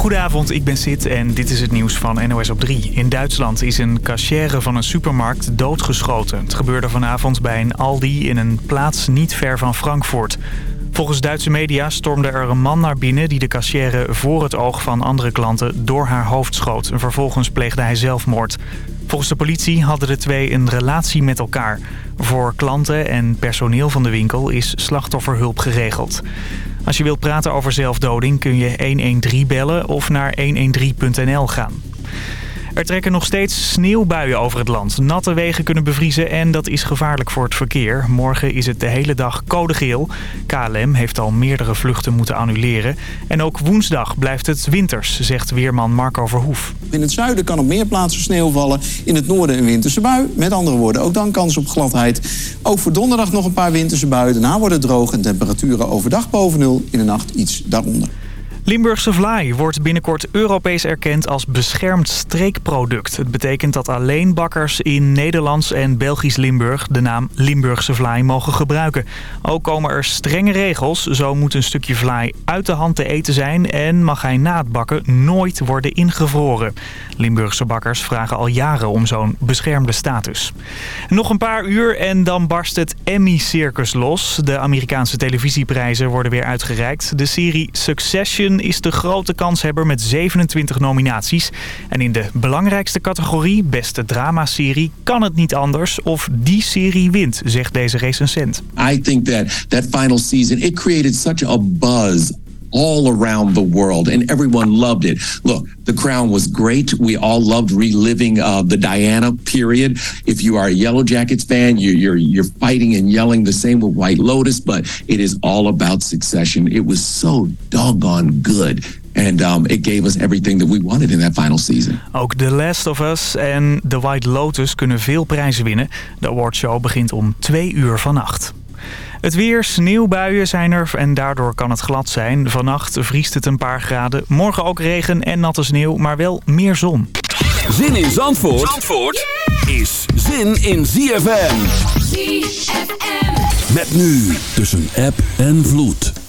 Goedenavond, ik ben Sid en dit is het nieuws van NOS op 3. In Duitsland is een cachère van een supermarkt doodgeschoten. Het gebeurde vanavond bij een Aldi in een plaats niet ver van Frankfurt. Volgens Duitse media stormde er een man naar binnen... die de cachère voor het oog van andere klanten door haar hoofd schoot. En vervolgens pleegde hij zelfmoord. Volgens de politie hadden de twee een relatie met elkaar. Voor klanten en personeel van de winkel is slachtofferhulp geregeld. Als je wilt praten over zelfdoding kun je 113 bellen of naar 113.nl gaan. Er trekken nog steeds sneeuwbuien over het land. Natte wegen kunnen bevriezen en dat is gevaarlijk voor het verkeer. Morgen is het de hele dag code geel. KLM heeft al meerdere vluchten moeten annuleren. En ook woensdag blijft het winters, zegt weerman Marco Verhoef. In het zuiden kan op meer plaatsen sneeuw vallen. In het noorden een winterse bui. Met andere woorden, ook dan kans op gladheid. Ook voor donderdag nog een paar winterse buien. Daarna wordt het droog en temperaturen overdag boven nul. In de nacht iets daaronder. Limburgse vlaai wordt binnenkort Europees erkend als beschermd streekproduct. Het betekent dat alleen bakkers in Nederlands en Belgisch Limburg de naam Limburgse vlaai mogen gebruiken. Ook komen er strenge regels. Zo moet een stukje vlaai uit de hand te eten zijn en mag hij na het bakken nooit worden ingevroren. Limburgse bakkers vragen al jaren om zo'n beschermde status. Nog een paar uur en dan barst het Emmy-circus los. De Amerikaanse televisieprijzen worden weer uitgereikt. De serie Succession is de grote kanshebber met 27 nominaties. En in de belangrijkste categorie, beste dramaserie, kan het niet anders of die serie wint, zegt deze recensent. I think that that final season, it created such a buzz all around the world and everyone loved it. Look, The Crown was great. We all loved reliving uh, the Diana period. If you are a Yellow Jackets fan, you're, you're, you're fighting and yelling the same with White Lotus, but it is all about succession. It was so doggone good. And um, it gave us everything that we wanted in that final season. Ook The Last of Us en The White Lotus kunnen veel prijzen winnen. De awardshow begint om twee uur vannacht. Het weer, sneeuwbuien zijn er en daardoor kan het glad zijn. Vannacht vriest het een paar graden. Morgen ook regen en natte sneeuw, maar wel meer zon. Zin in Zandvoort, Zandvoort is zin in ZFM. ZFM. Met nu tussen app en vloed.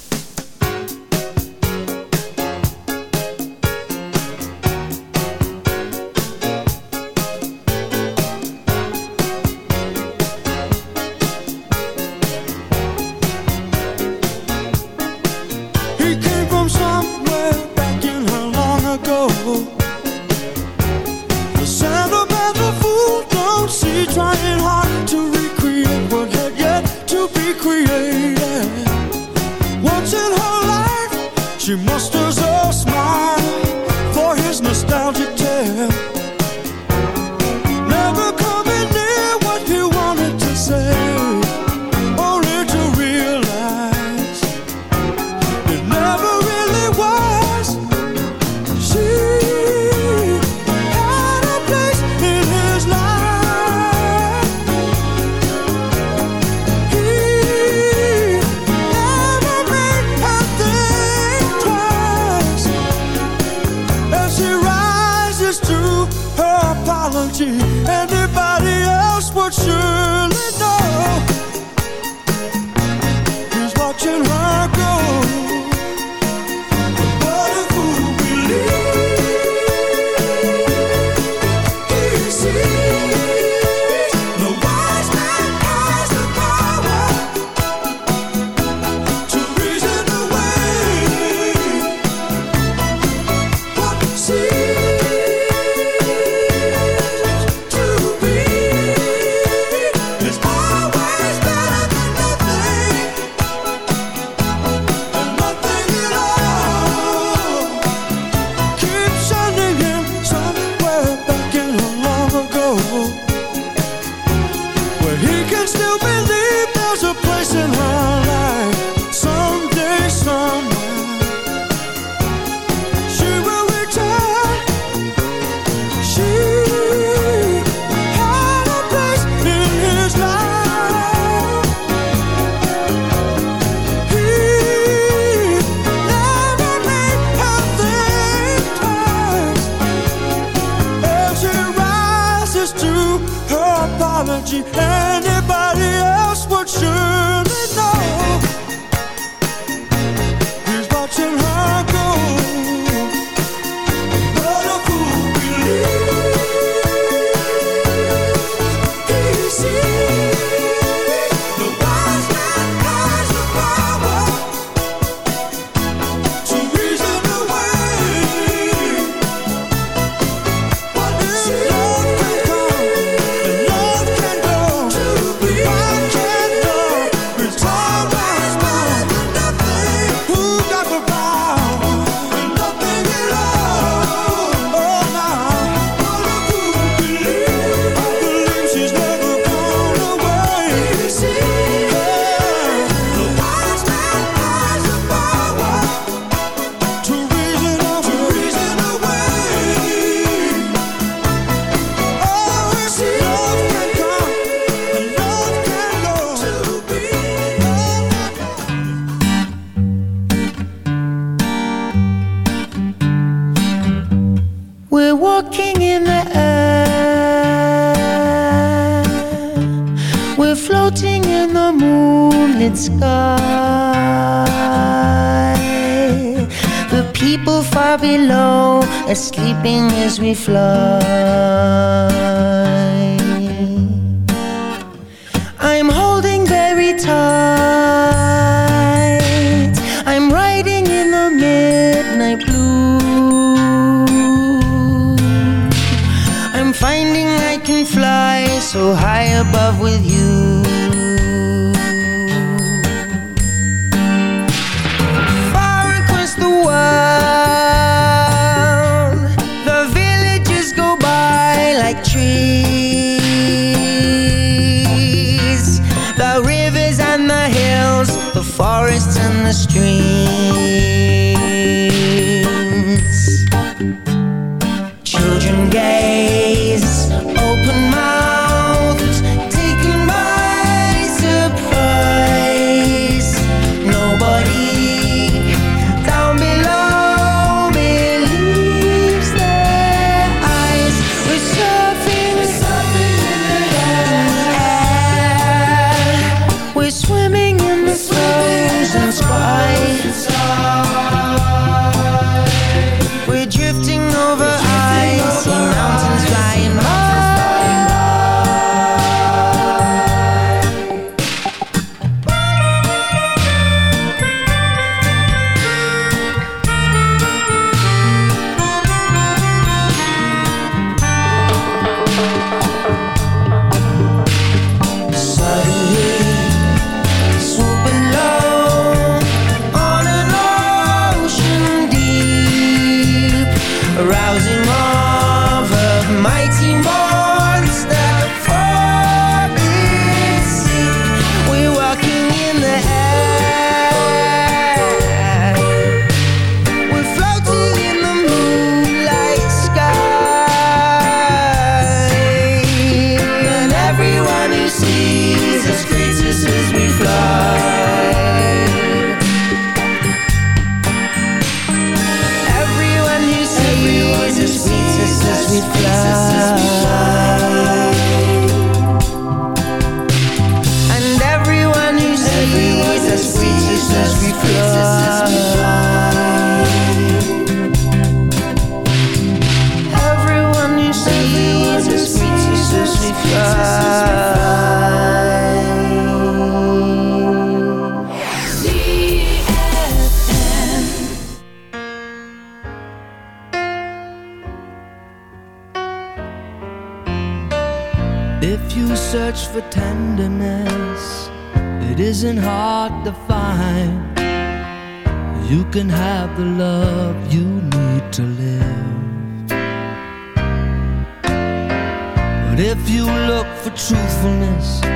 me fly.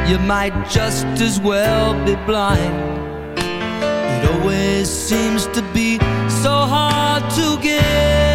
You might just as well be blind. It always seems to be so hard to get.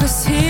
was here.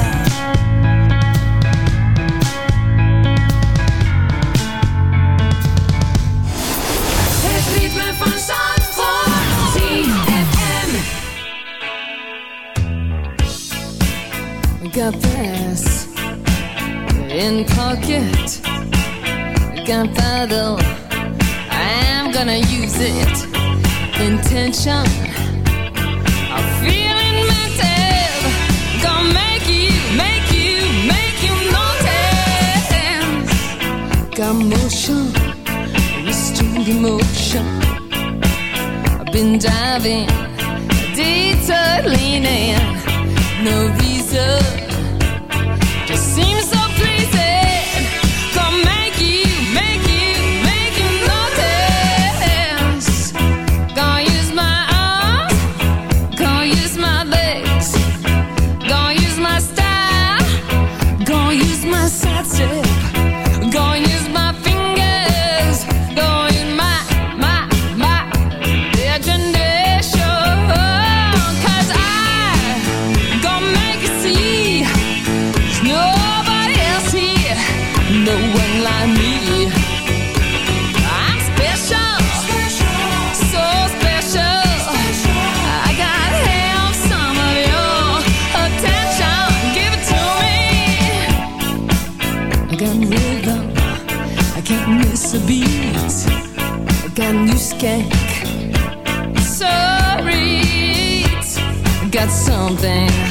Something.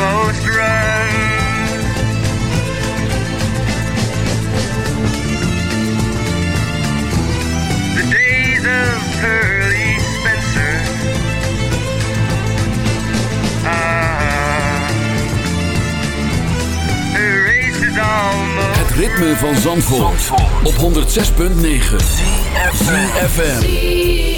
Almost run. The days of Pearly Spencer. Ah, the race is almost. Het ritme van Zandvoort, op 106.9 ZFM.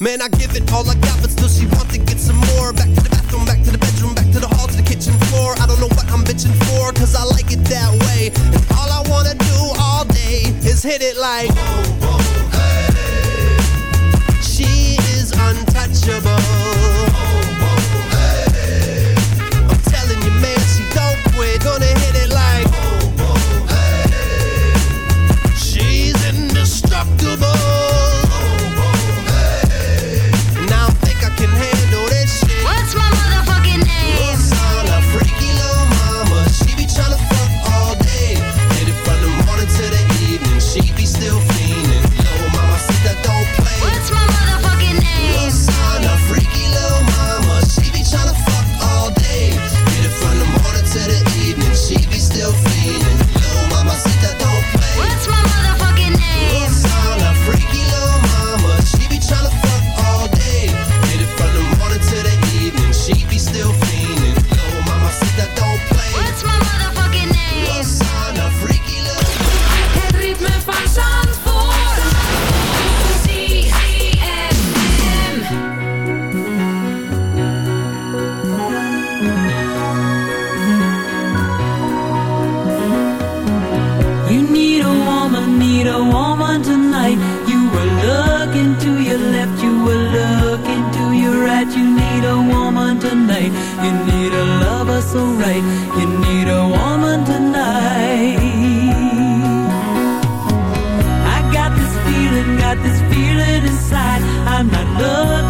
man, I give it all I got, but night You need a lover so right. You need a woman tonight. I got this feeling, got this feeling inside. I'm not loving.